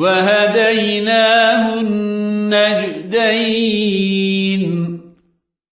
وهديناه النجدين.